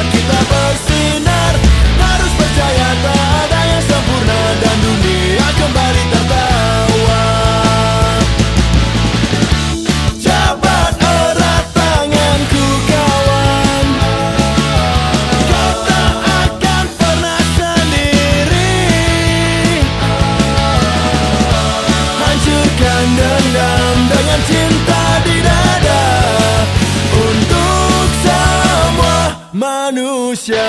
aqui da manusia.